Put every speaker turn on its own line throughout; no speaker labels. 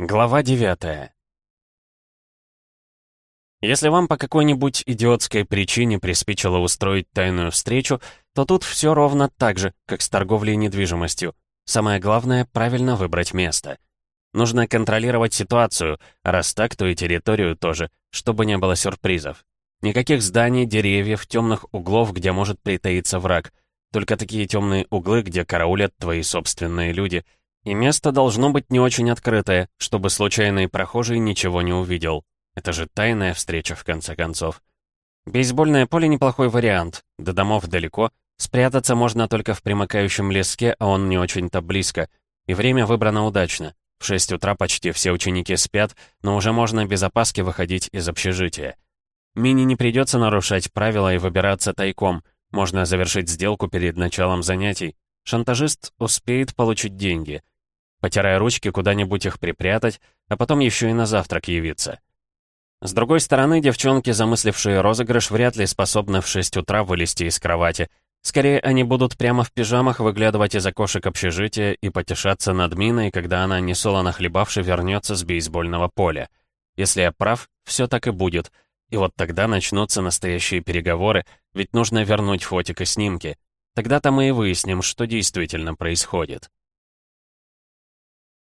Глава 9 Если вам по какой-нибудь идиотской причине приспичило устроить тайную встречу, то тут все ровно так же, как с торговлей недвижимостью. Самое главное — правильно выбрать место. Нужно контролировать ситуацию, а раз так, то и территорию тоже, чтобы не было сюрпризов. Никаких зданий, деревьев, темных углов, где может притаиться враг. Только такие темные углы, где караулят твои собственные люди — и место должно быть не очень открытое, чтобы случайный прохожий ничего не увидел. Это же тайная встреча, в конце концов. Бейсбольное поле неплохой вариант. До домов далеко. Спрятаться можно только в примыкающем леске, а он не очень-то близко. И время выбрано удачно. В 6 утра почти все ученики спят, но уже можно без опаски выходить из общежития. Мини не придется нарушать правила и выбираться тайком. Можно завершить сделку перед началом занятий. Шантажист успеет получить деньги потирая ручки, куда-нибудь их припрятать, а потом еще и на завтрак явиться. С другой стороны, девчонки, замыслившие розыгрыш, вряд ли способны в 6 утра вылезти из кровати. Скорее, они будут прямо в пижамах выглядывать из окошек общежития и потешаться над Миной, когда она, несолоно хлебавши, вернется с бейсбольного поля. Если я прав, все так и будет. И вот тогда начнутся настоящие переговоры, ведь нужно вернуть фотик и снимки. Тогда-то мы и выясним, что действительно происходит.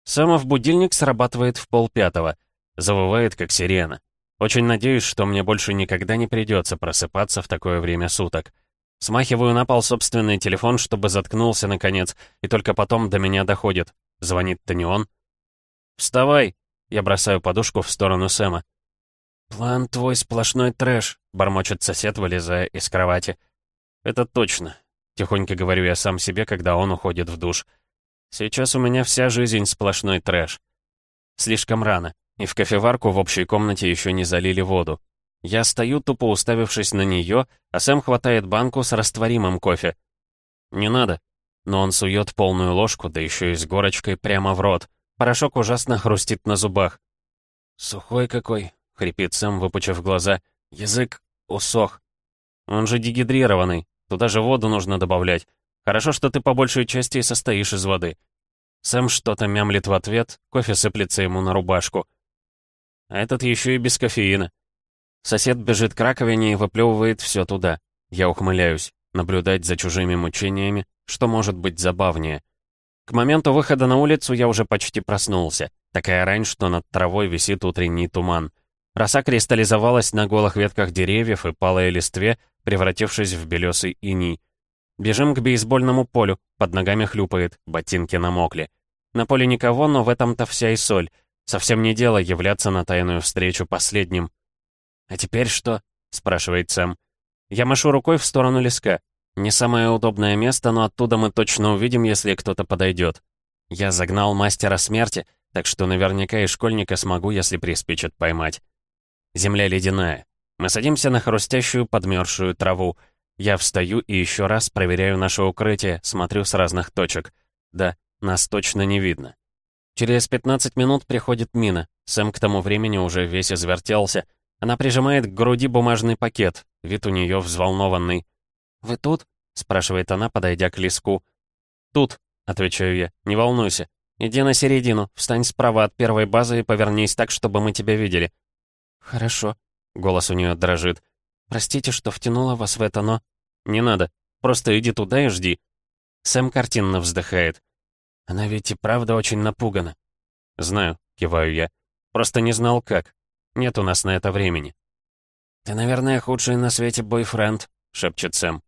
Самов будильник срабатывает в полпятого. Завывает, как сирена. Очень надеюсь, что мне больше никогда не придется просыпаться в такое время суток. Смахиваю на пол собственный телефон, чтобы заткнулся наконец, и только потом до меня доходит. Звонит-то не он. «Вставай!» Я бросаю подушку в сторону Сэма. «План твой сплошной трэш», — бормочет сосед, вылезая из кровати. «Это точно», — тихонько говорю я сам себе, когда он уходит в душ. Сейчас у меня вся жизнь сплошной трэш. Слишком рано, и в кофеварку в общей комнате еще не залили воду. Я стою, тупо уставившись на нее, а Сэм хватает банку с растворимым кофе. Не надо. Но он сует полную ложку, да еще и с горочкой, прямо в рот. Порошок ужасно хрустит на зубах. «Сухой какой!» — хрипит Сэм, выпучив глаза. «Язык усох. Он же дегидрированный. Туда же воду нужно добавлять. Хорошо, что ты по большей части и состоишь из воды. Сэм что-то мямлит в ответ, кофе сыплется ему на рубашку. А этот еще и без кофеина. Сосед бежит к раковине и выплевывает все туда. Я ухмыляюсь. Наблюдать за чужими мучениями, что может быть забавнее. К моменту выхода на улицу я уже почти проснулся. Такая рань, что над травой висит утренний туман. Роса кристаллизовалась на голых ветках деревьев и палой листве, превратившись в белесый иней. Бежим к бейсбольному полю, под ногами хлюпает, ботинки намокли. На поле никого, но в этом-то вся и соль. Совсем не дело являться на тайную встречу последним. «А теперь что?» — спрашивает Сэм. Я машу рукой в сторону леска. Не самое удобное место, но оттуда мы точно увидим, если кто-то подойдет. Я загнал мастера смерти, так что наверняка и школьника смогу, если приспичат поймать. Земля ледяная. Мы садимся на хрустящую подмерзшую траву — я встаю и еще раз проверяю наше укрытие, смотрю с разных точек. Да, нас точно не видно. Через 15 минут приходит Мина. Сэм к тому времени уже весь извертелся. Она прижимает к груди бумажный пакет. Вид у нее взволнованный. «Вы тут?» — спрашивает она, подойдя к леску. «Тут», — отвечаю я, — «не волнуйся. Иди на середину, встань справа от первой базы и повернись так, чтобы мы тебя видели». «Хорошо», — голос у нее дрожит. «Простите, что втянула вас в это, но...» «Не надо. Просто иди туда и жди». Сэм картинно вздыхает. «Она ведь и правда очень напугана». «Знаю», — киваю я. «Просто не знал, как. Нет у нас на это времени». «Ты, наверное, худший на свете бойфренд», — шепчет Сэм.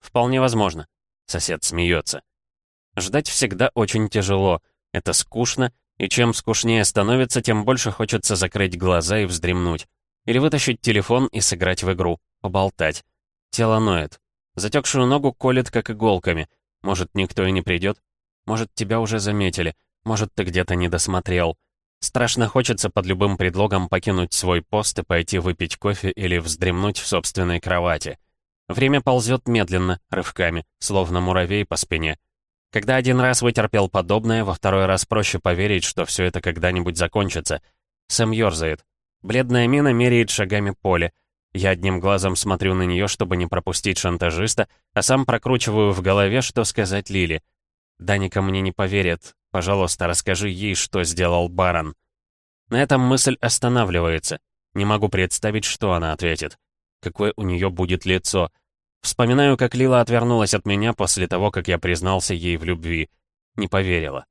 «Вполне возможно». Сосед смеется. Ждать всегда очень тяжело. Это скучно, и чем скучнее становится, тем больше хочется закрыть глаза и вздремнуть. Или вытащить телефон и сыграть в игру, поболтать. Тело ноет. Затекшую ногу колет, как иголками. Может, никто и не придет? Может, тебя уже заметили? Может, ты где-то не досмотрел? Страшно хочется под любым предлогом покинуть свой пост и пойти выпить кофе или вздремнуть в собственной кровати. Время ползет медленно, рывками, словно муравей по спине. Когда один раз вытерпел подобное, во второй раз проще поверить, что все это когда-нибудь закончится. Сэм ёрзает. Бледная мина меряет шагами поле. Я одним глазом смотрю на нее, чтобы не пропустить шантажиста, а сам прокручиваю в голове, что сказать Лили. Даника мне не поверит. Пожалуйста, расскажи ей, что сделал барон. На этом мысль останавливается. Не могу представить, что она ответит. Какое у нее будет лицо. Вспоминаю, как Лила отвернулась от меня после того, как я признался ей в любви. Не поверила.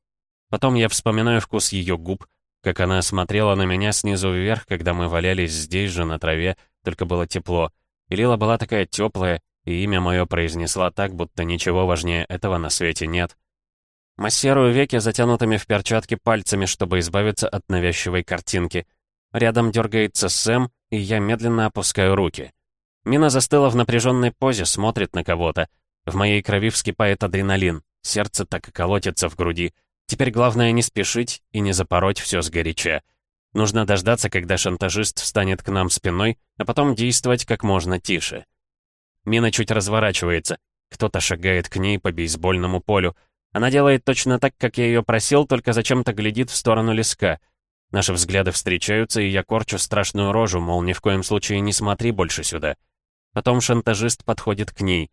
Потом я вспоминаю вкус ее губ, как она смотрела на меня снизу вверх, когда мы валялись здесь же, на траве, только было тепло. И Лила была такая теплая, и имя мое произнесла так, будто ничего важнее этого на свете нет. Массирую веки затянутыми в перчатки пальцами, чтобы избавиться от навязчивой картинки. Рядом дергается Сэм, и я медленно опускаю руки. Мина застыла в напряженной позе, смотрит на кого-то. В моей крови вскипает адреналин, сердце так и колотится в груди. Теперь главное не спешить и не запороть все сгоряча. Нужно дождаться, когда шантажист встанет к нам спиной, а потом действовать как можно тише. Мина чуть разворачивается. Кто-то шагает к ней по бейсбольному полю. Она делает точно так, как я ее просил, только зачем-то глядит в сторону леска. Наши взгляды встречаются, и я корчу страшную рожу, мол, ни в коем случае не смотри больше сюда. Потом шантажист подходит к ней.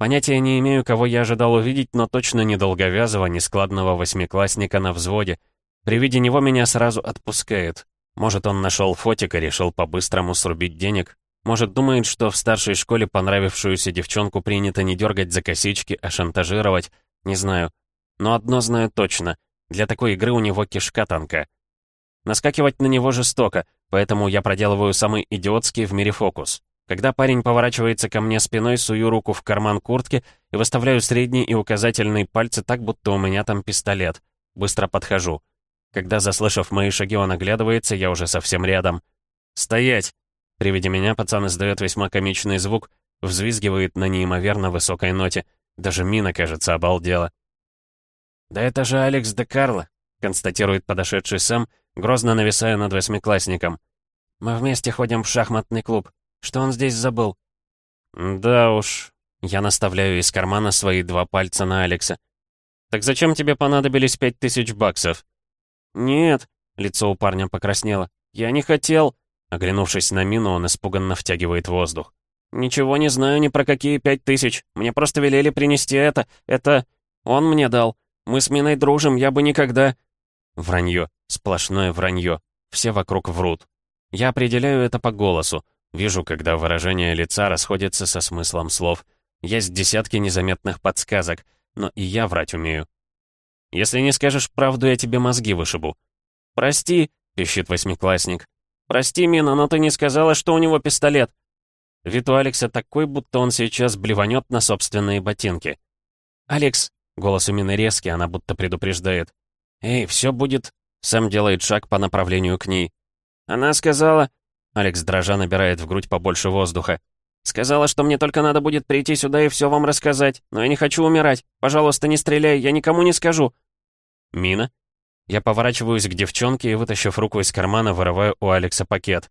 Понятия не имею, кого я ожидал увидеть, но точно не долговязого, нескладного восьмиклассника на взводе. При виде него меня сразу отпускает. Может, он нашел фотик и решил по-быстрому срубить денег, может, думает, что в старшей школе понравившуюся девчонку принято не дергать за косички, а шантажировать. Не знаю. Но одно знаю точно. Для такой игры у него кишка танка. Наскакивать на него жестоко, поэтому я проделываю самый идиотский в мире фокус. Когда парень поворачивается ко мне спиной, сую руку в карман куртки и выставляю средний и указательный пальцы так, будто у меня там пистолет. Быстро подхожу. Когда, заслышав мои шаги, он оглядывается, я уже совсем рядом. «Стоять!» При виде меня пацан издает весьма комичный звук, взвизгивает на неимоверно высокой ноте. Даже мина, кажется, обалдела. «Да это же Алекс де Карло», — констатирует подошедший Сэм, грозно нависая над восьмиклассником. «Мы вместе ходим в шахматный клуб. Что он здесь забыл?» «Да уж». Я наставляю из кармана свои два пальца на Алекса. «Так зачем тебе понадобились пять тысяч баксов?» «Нет», — лицо у парня покраснело. «Я не хотел...» Оглянувшись на мину, он испуганно втягивает воздух. «Ничего не знаю ни про какие пять тысяч. Мне просто велели принести это. Это... Он мне дал. Мы с Миной дружим, я бы никогда...» Вранье. Сплошное вранье. Все вокруг врут. Я определяю это по голосу. Вижу, когда выражение лица расходится со смыслом слов. Есть десятки незаметных подсказок, но и я врать умею. «Если не скажешь правду, я тебе мозги вышибу». «Прости», — пищит восьмиклассник. «Прости, Мина, но ты не сказала, что у него пистолет». Вид у Алекса такой, будто он сейчас блеванет на собственные ботинки. «Алекс!» — голос у Мины резкий, она будто предупреждает. «Эй, все будет...» Сэм делает шаг по направлению к ней. «Она сказала...» Алекс дрожа набирает в грудь побольше воздуха. «Сказала, что мне только надо будет прийти сюда и все вам рассказать. Но я не хочу умирать. Пожалуйста, не стреляй, я никому не скажу». «Мина?» Я поворачиваюсь к девчонке и, вытащив руку из кармана, вырываю у Алекса пакет.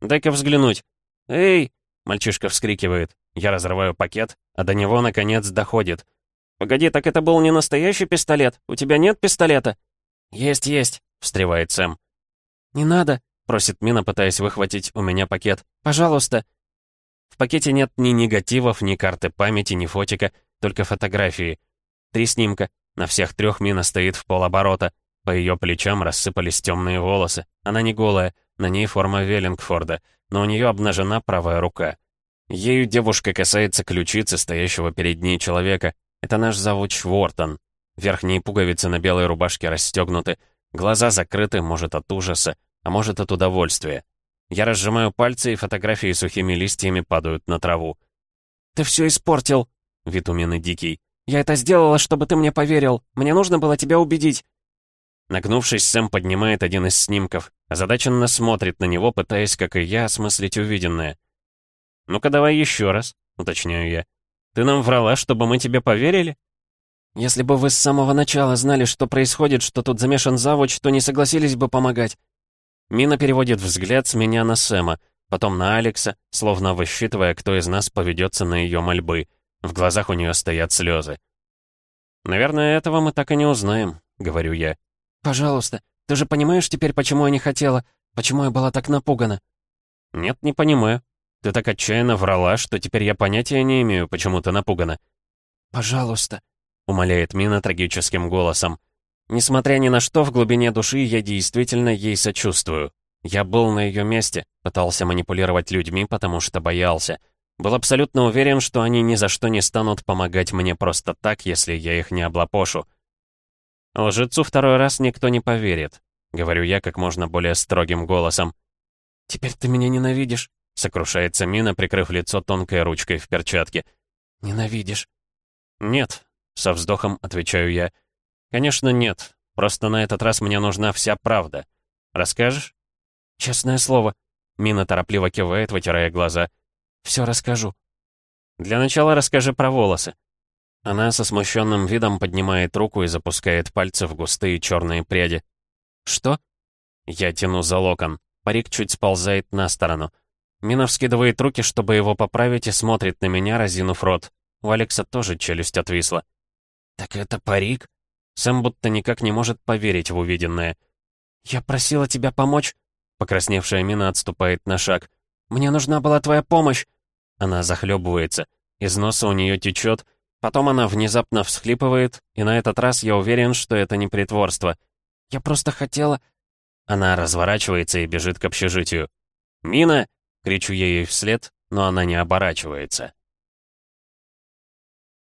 «Дай-ка взглянуть». «Эй!» — мальчишка вскрикивает. Я разрываю пакет, а до него, наконец, доходит. «Погоди, так это был не настоящий пистолет? У тебя нет пистолета?» «Есть, есть», — встревает Сэм. «Не надо», — просит Мина, пытаясь выхватить у меня пакет. «Пожалуйста». В пакете нет ни негативов, ни карты памяти, ни фотика, только фотографии. Три снимка. На всех трех Мина стоит в полоборота. По ее плечам рассыпались темные волосы. Она не голая, на ней форма Веллингфорда, но у нее обнажена правая рука. Ею девушка касается ключицы стоящего перед ней человека. Это наш завуч Вортон. Верхние пуговицы на белой рубашке расстегнуты, глаза закрыты, может, от ужаса, а может, от удовольствия. Я разжимаю пальцы, и фотографии сухими листьями падают на траву. «Ты все испортил!» — вид у дикий. «Я это сделала, чтобы ты мне поверил. Мне нужно было тебя убедить. Нагнувшись, Сэм поднимает один из снимков, озадаченно смотрит на него, пытаясь, как и я, осмыслить увиденное. «Ну-ка давай еще раз», — уточняю я. «Ты нам врала, чтобы мы тебе поверили?» «Если бы вы с самого начала знали, что происходит, что тут замешан завуч, то не согласились бы помогать». Мина переводит взгляд с меня на Сэма, потом на Алекса, словно высчитывая, кто из нас поведется на ее мольбы. В глазах у нее стоят слезы. «Наверное, этого мы так и не узнаем», — говорю я. «Пожалуйста, ты же понимаешь теперь, почему я не хотела? Почему я была так напугана?» «Нет, не понимаю. Ты так отчаянно врала, что теперь я понятия не имею, почему ты напугана». «Пожалуйста», — умоляет Мина трагическим голосом. Несмотря ни на что, в глубине души я действительно ей сочувствую. Я был на ее месте, пытался манипулировать людьми, потому что боялся. Был абсолютно уверен, что они ни за что не станут помогать мне просто так, если я их не облапошу. Лжецу второй раз никто не поверит, говорю я как можно более строгим голосом. «Теперь ты меня ненавидишь», — сокрушается Мина, прикрыв лицо тонкой ручкой в перчатке. «Ненавидишь?» «Нет», — со вздохом отвечаю я. «Конечно, нет. Просто на этот раз мне нужна вся правда. Расскажешь?» «Честное слово». Мина торопливо кивает, вытирая глаза. «Все расскажу». «Для начала расскажи про волосы». Она со смущенным видом поднимает руку и запускает пальцы в густые черные пряди. «Что?» Я тяну за локон. Парик чуть сползает на сторону. Мина вскидывает руки, чтобы его поправить, и смотрит на меня, разинув рот. У Алекса тоже челюсть отвисла. «Так это парик?» Сэм будто никак не может поверить в увиденное. «Я просила тебя помочь?» Покрасневшая Мина отступает на шаг. «Мне нужна была твоя помощь!» Она захлебывается. Из носа у нее течет. Потом она внезапно всхлипывает, и на этот раз я уверен, что это не притворство. «Я просто хотела...» Она разворачивается и бежит к общежитию. «Мина!» — кричу я ей вслед, но она не оборачивается.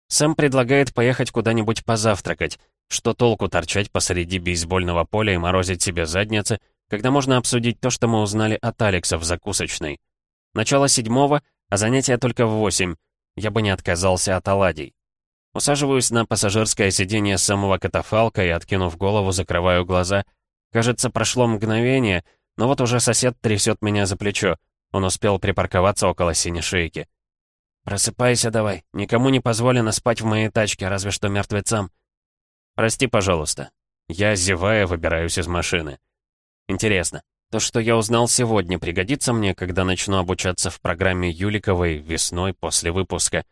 Сэм предлагает поехать куда-нибудь позавтракать. Что толку торчать посреди бейсбольного поля и морозить себе задницы, когда можно обсудить то, что мы узнали от Алекса в закусочной. Начало седьмого, а занятия только в восемь. Я бы не отказался от оладий. Усаживаюсь на пассажирское сиденье самого катафалка и, откинув голову, закрываю глаза. Кажется, прошло мгновение, но вот уже сосед трясет меня за плечо. Он успел припарковаться около синей шейки. «Просыпайся давай. Никому не позволено спать в моей тачке, разве что мертвецам». «Прости, пожалуйста». Я, зевая, выбираюсь из машины. Интересно, то, что я узнал сегодня, пригодится мне, когда начну обучаться в программе Юликовой весной после выпуска.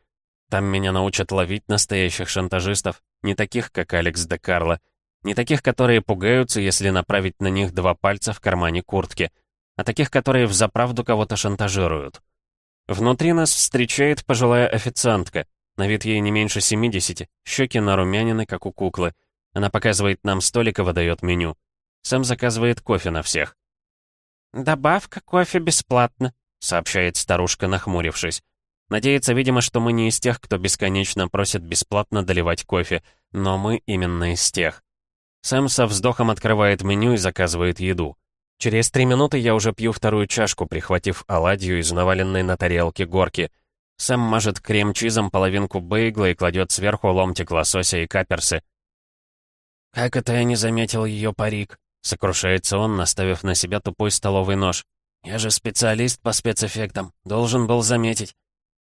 Там меня научат ловить настоящих шантажистов, не таких, как Алекс де Карло, не таких, которые пугаются, если направить на них два пальца в кармане куртки, а таких, которые взаправду кого-то шантажируют. Внутри нас встречает пожилая официантка. На вид ей не меньше 70, щеки нарумянины, как у куклы. Она показывает нам столик и выдает меню. Сам заказывает кофе на всех. «Добавка кофе бесплатно», — сообщает старушка, нахмурившись. Надеется, видимо, что мы не из тех, кто бесконечно просит бесплатно доливать кофе, но мы именно из тех. Сэм со вздохом открывает меню и заказывает еду. Через три минуты я уже пью вторую чашку, прихватив оладью из наваленной на тарелке горки. Сэм мажет крем-чизом половинку бейгла и кладет сверху ломтик лосося и каперсы. «Как это я не заметил ее парик?» — сокрушается он, наставив на себя тупой столовый нож. «Я же специалист по спецэффектам, должен был заметить».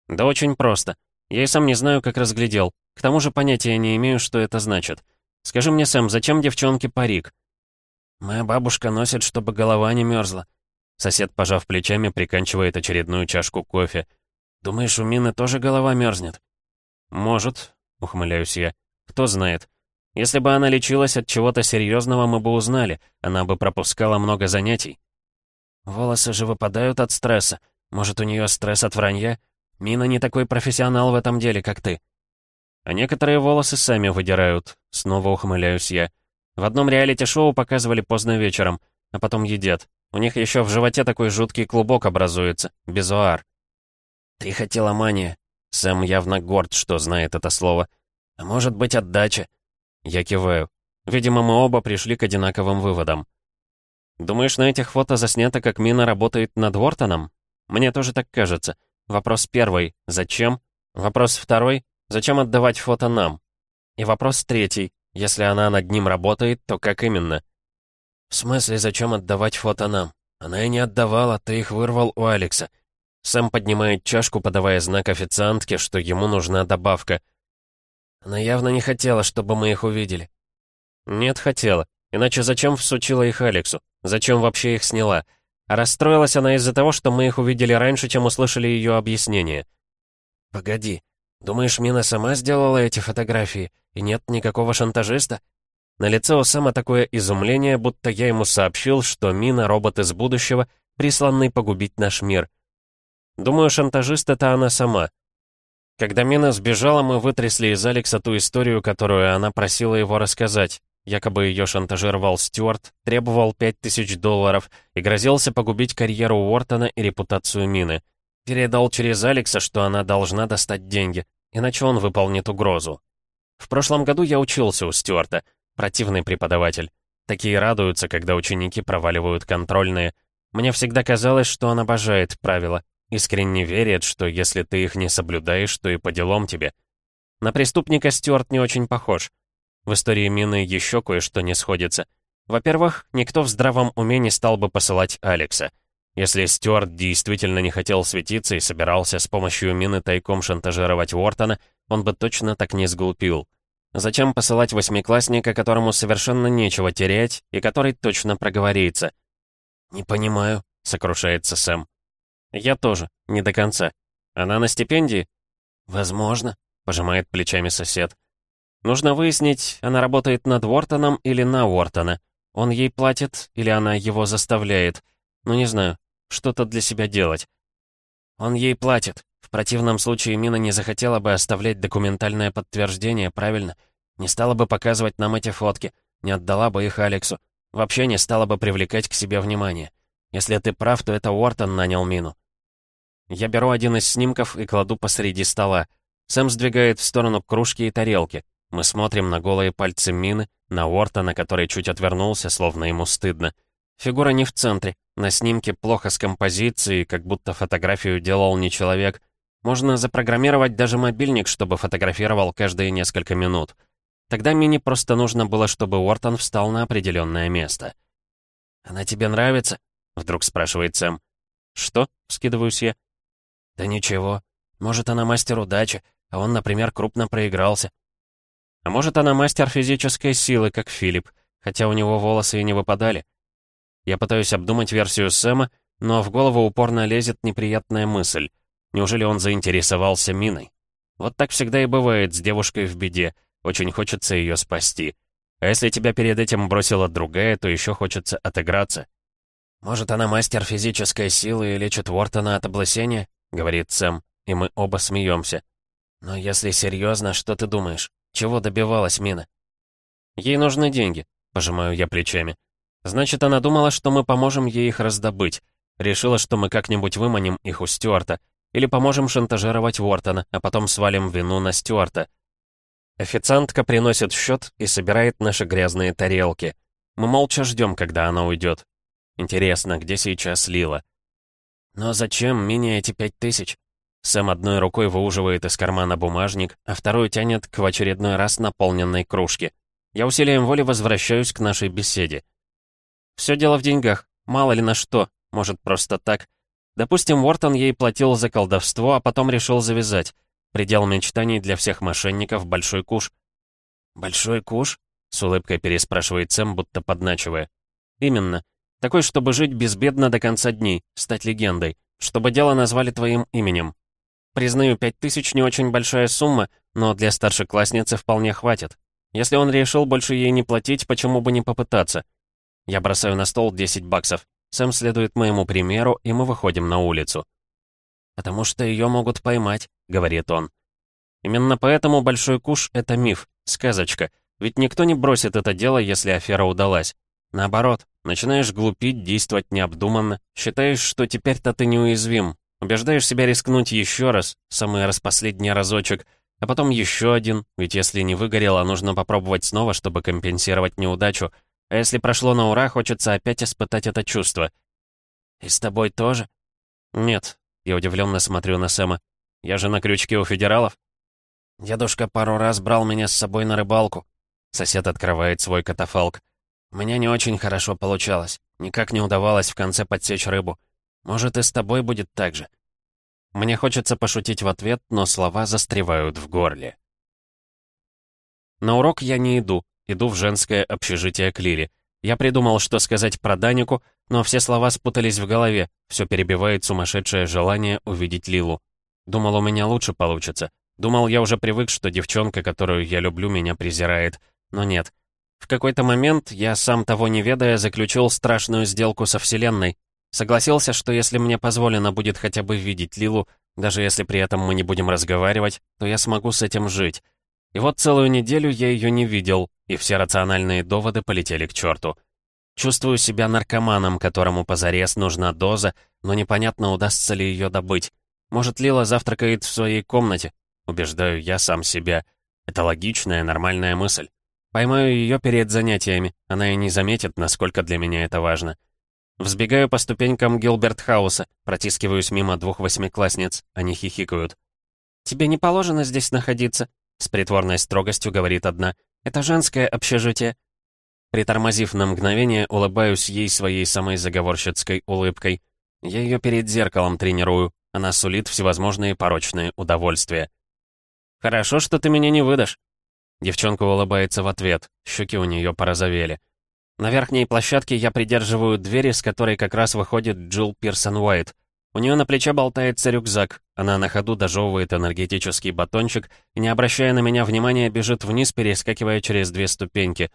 «Да очень просто. Я и сам не знаю, как разглядел. К тому же понятия не имею, что это значит. Скажи мне, Сэм, зачем девчонке парик?» «Моя бабушка носит, чтобы голова не мерзла». Сосед, пожав плечами, приканчивает очередную чашку кофе. «Думаешь, у Мины тоже голова мерзнет?» «Может», — ухмыляюсь я. «Кто знает. Если бы она лечилась от чего-то серьезного, мы бы узнали. Она бы пропускала много занятий». «Волосы же выпадают от стресса. Может, у нее стресс от вранья? Мина не такой профессионал в этом деле, как ты». «А некоторые волосы сами выдирают», — снова ухмыляюсь я. В одном реалити-шоу показывали поздно вечером, а потом едят. У них еще в животе такой жуткий клубок образуется, безуар. «Трихотиломания». Сэм явно горд, что знает это слово. «А может быть, отдача?» Я киваю. Видимо, мы оба пришли к одинаковым выводам. «Думаешь, на этих фото заснято, как Мина работает над Вортоном?» Мне тоже так кажется. Вопрос первый — зачем? Вопрос второй — зачем отдавать фото нам? И вопрос третий если она над ним работает, то как именно? В смысле, зачем отдавать фото нам? Она и не отдавала, ты их вырвал у Алекса. Сэм поднимает чашку, подавая знак официантке, что ему нужна добавка. Она явно не хотела, чтобы мы их увидели. Нет, хотела. Иначе зачем всучила их Алексу? Зачем вообще их сняла? А расстроилась она из-за того, что мы их увидели раньше, чем услышали ее объяснение. «Погоди, думаешь, Мина сама сделала эти фотографии? И нет никакого шантажиста? На лице у Сэма такое изумление, будто я ему сообщил, что Мина — робот из будущего, присланный погубить наш мир. Думаю, шантажист — это она сама. Когда Мина сбежала, мы вытрясли из Алекса ту историю, которую она просила его рассказать. Якобы ее шантажировал Стюарт, требовал 5000 долларов и грозился погубить карьеру Уортона и репутацию Мины. Передал через Алекса, что она должна достать деньги, иначе он выполнит угрозу. В прошлом году я учился у Стюарта, противный преподаватель. Такие радуются, когда ученики проваливают контрольные. Мне всегда казалось, что он обожает правила, искренне верит, что если ты их не соблюдаешь, то и по делам тебе. На преступника Стюарт не очень похож. В истории Мины еще кое-что не сходится. Во-первых, никто в здравом уме не стал бы посылать Алекса. Если Стюарт действительно не хотел светиться и собирался с помощью Мины тайком шантажировать Уортона, он бы точно так не сглупил. Зачем посылать восьмиклассника, которому совершенно нечего терять и который точно проговорится? «Не понимаю», — сокрушается Сэм. «Я тоже, не до конца. Она на стипендии?» «Возможно», — пожимает плечами сосед. «Нужно выяснить, она работает над Уортоном или на Уортона. Он ей платит или она его заставляет. Ну, не знаю, что-то для себя делать». «Он ей платит», в противном случае Мина не захотела бы оставлять документальное подтверждение, правильно? Не стала бы показывать нам эти фотки, не отдала бы их Алексу. Вообще не стала бы привлекать к себе внимание. Если ты прав, то это Уортон нанял Мину. Я беру один из снимков и кладу посреди стола. Сэм сдвигает в сторону кружки и тарелки. Мы смотрим на голые пальцы Мины, на Уортона, который чуть отвернулся, словно ему стыдно. Фигура не в центре. На снимке плохо с композицией, как будто фотографию делал не человек, можно запрограммировать даже мобильник, чтобы фотографировал каждые несколько минут. Тогда Мини просто нужно было, чтобы Уортон встал на определенное место. «Она тебе нравится?» — вдруг спрашивает Сэм. «Что?» — вскидываюсь я. «Да ничего. Может, она мастер удачи, а он, например, крупно проигрался. А может, она мастер физической силы, как Филипп, хотя у него волосы и не выпадали. Я пытаюсь обдумать версию Сэма, но в голову упорно лезет неприятная мысль. Неужели он заинтересовался миной? Вот так всегда и бывает с девушкой в беде. Очень хочется ее спасти. А если тебя перед этим бросила другая, то еще хочется отыграться. «Может, она мастер физической силы и лечит Уортона от облысения?» — говорит Сэм, и мы оба смеемся. «Но если серьезно, что ты думаешь? Чего добивалась Мина?» «Ей нужны деньги», — пожимаю я плечами. «Значит, она думала, что мы поможем ей их раздобыть. Решила, что мы как-нибудь выманим их у Стюарта. Или поможем шантажировать Уортона, а потом свалим вину на Стюарта. Официантка приносит счет и собирает наши грязные тарелки. Мы молча ждем, когда она уйдет. Интересно, где сейчас Лила? Но зачем мне эти пять тысяч? Сэм одной рукой выуживает из кармана бумажник, а вторую тянет к в очередной раз наполненной кружке. Я усилием воли возвращаюсь к нашей беседе. Все дело в деньгах. Мало ли на что. Может, просто так. Допустим, Уортон ей платил за колдовство, а потом решил завязать. Предел мечтаний для всех мошенников — большой куш. «Большой куш?» — с улыбкой переспрашивает Сэм, будто подначивая. «Именно. Такой, чтобы жить безбедно до конца дней, стать легендой, чтобы дело назвали твоим именем. Признаю, пять тысяч не очень большая сумма, но для старшеклассницы вполне хватит. Если он решил больше ей не платить, почему бы не попытаться? Я бросаю на стол 10 баксов. Сэм следует моему примеру, и мы выходим на улицу. «Потому что ее могут поймать», — говорит он. Именно поэтому Большой Куш — это миф, сказочка. Ведь никто не бросит это дело, если афера удалась. Наоборот, начинаешь глупить, действовать необдуманно, считаешь, что теперь-то ты неуязвим, убеждаешь себя рискнуть еще раз, самый распоследний разочек, а потом еще один, ведь если не выгорело, нужно попробовать снова, чтобы компенсировать неудачу — а если прошло на ура, хочется опять испытать это чувство. «И с тобой тоже?» «Нет», — я удивленно смотрю на Сэма. «Я же на крючке у федералов». «Дедушка пару раз брал меня с собой на рыбалку». Сосед открывает свой катафалк. «У меня не очень хорошо получалось. Никак не удавалось в конце подсечь рыбу. Может, и с тобой будет так же». Мне хочется пошутить в ответ, но слова застревают в горле. На урок я не иду, Иду в женское общежитие к Лире. Я придумал, что сказать про Данику, но все слова спутались в голове, все перебивает сумасшедшее желание увидеть Лилу. Думал, у меня лучше получится. Думал, я уже привык, что девчонка, которую я люблю, меня презирает. Но нет. В какой-то момент я, сам того не ведая, заключил страшную сделку со Вселенной. Согласился, что если мне позволено будет хотя бы видеть Лилу, даже если при этом мы не будем разговаривать, то я смогу с этим жить. И вот целую неделю я ее не видел, и все рациональные доводы полетели к черту. Чувствую себя наркоманом, которому позарез нужна доза, но непонятно, удастся ли ее добыть. Может, Лила завтракает в своей комнате? Убеждаю я сам себя. Это логичная, нормальная мысль. Поймаю ее перед занятиями, она и не заметит, насколько для меня это важно. Взбегаю по ступенькам Гилберт-хауса, протискиваюсь мимо двух восьмиклассниц, они хихикают. «Тебе не положено здесь находиться», — с притворной строгостью говорит одна. «Это женское общежитие». Притормозив на мгновение, улыбаюсь ей своей самой заговорщицкой улыбкой. Я ее перед зеркалом тренирую, она сулит всевозможные порочные удовольствия. «Хорошо, что ты меня не выдашь». Девчонка улыбается в ответ, щеки у нее порозовели. На верхней площадке я придерживаю дверь, с которой как раз выходит Джилл Пирсон Уайт. У нее на плече болтается рюкзак, она на ходу дожевывает энергетический батончик и, не обращая на меня внимания, бежит вниз, перескакивая через две ступеньки.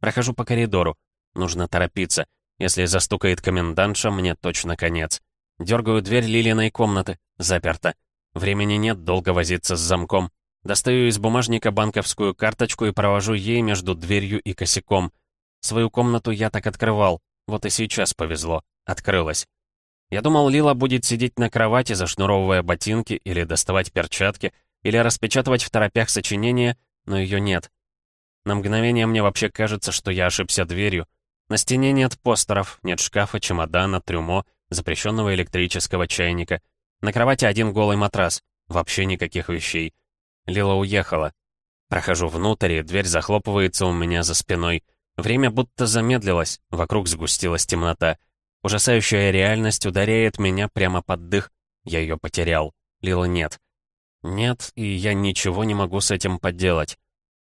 Прохожу по коридору. Нужно торопиться. Если застукает комендантша, мне точно конец. Дергаю дверь Лилиной комнаты. Заперта. Времени нет долго возиться с замком. Достаю из бумажника банковскую карточку и провожу ей между дверью и косяком. Свою комнату я так открывал. Вот и сейчас повезло. Открылась. Я думал, Лила будет сидеть на кровати, зашнуровывая ботинки, или доставать перчатки, или распечатывать в торопях сочинения, но ее нет. На мгновение мне вообще кажется, что я ошибся дверью. На стене нет постеров, нет шкафа, чемодана, трюмо, запрещенного электрического чайника. На кровати один голый матрас. Вообще никаких вещей. Лила уехала. Прохожу внутрь, дверь захлопывается у меня за спиной. Время будто замедлилось, вокруг сгустилась темнота. Ужасающая реальность ударяет меня прямо под дых. Я ее потерял. Лила нет. Нет, и я ничего не могу с этим поделать.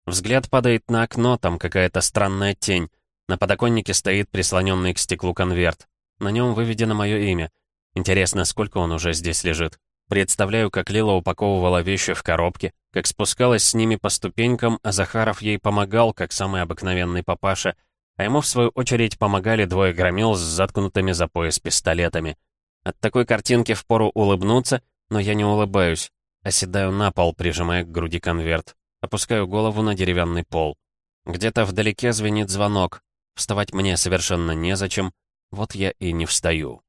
Взгляд падает на окно, там какая-то странная тень. На подоконнике стоит прислоненный к стеклу конверт. На нем выведено мое имя. Интересно, сколько он уже здесь лежит. Представляю, как Лила упаковывала вещи в коробке, как спускалась с ними по ступенькам, а Захаров ей помогал, как самый обыкновенный папаша, а ему, в свою очередь, помогали двое громил с заткнутыми за пояс пистолетами. От такой картинки впору улыбнуться, но я не улыбаюсь. Оседаю на пол, прижимая к груди конверт. Опускаю голову на деревянный пол. Где-то вдалеке звенит звонок. Вставать мне совершенно незачем. Вот я и не встаю.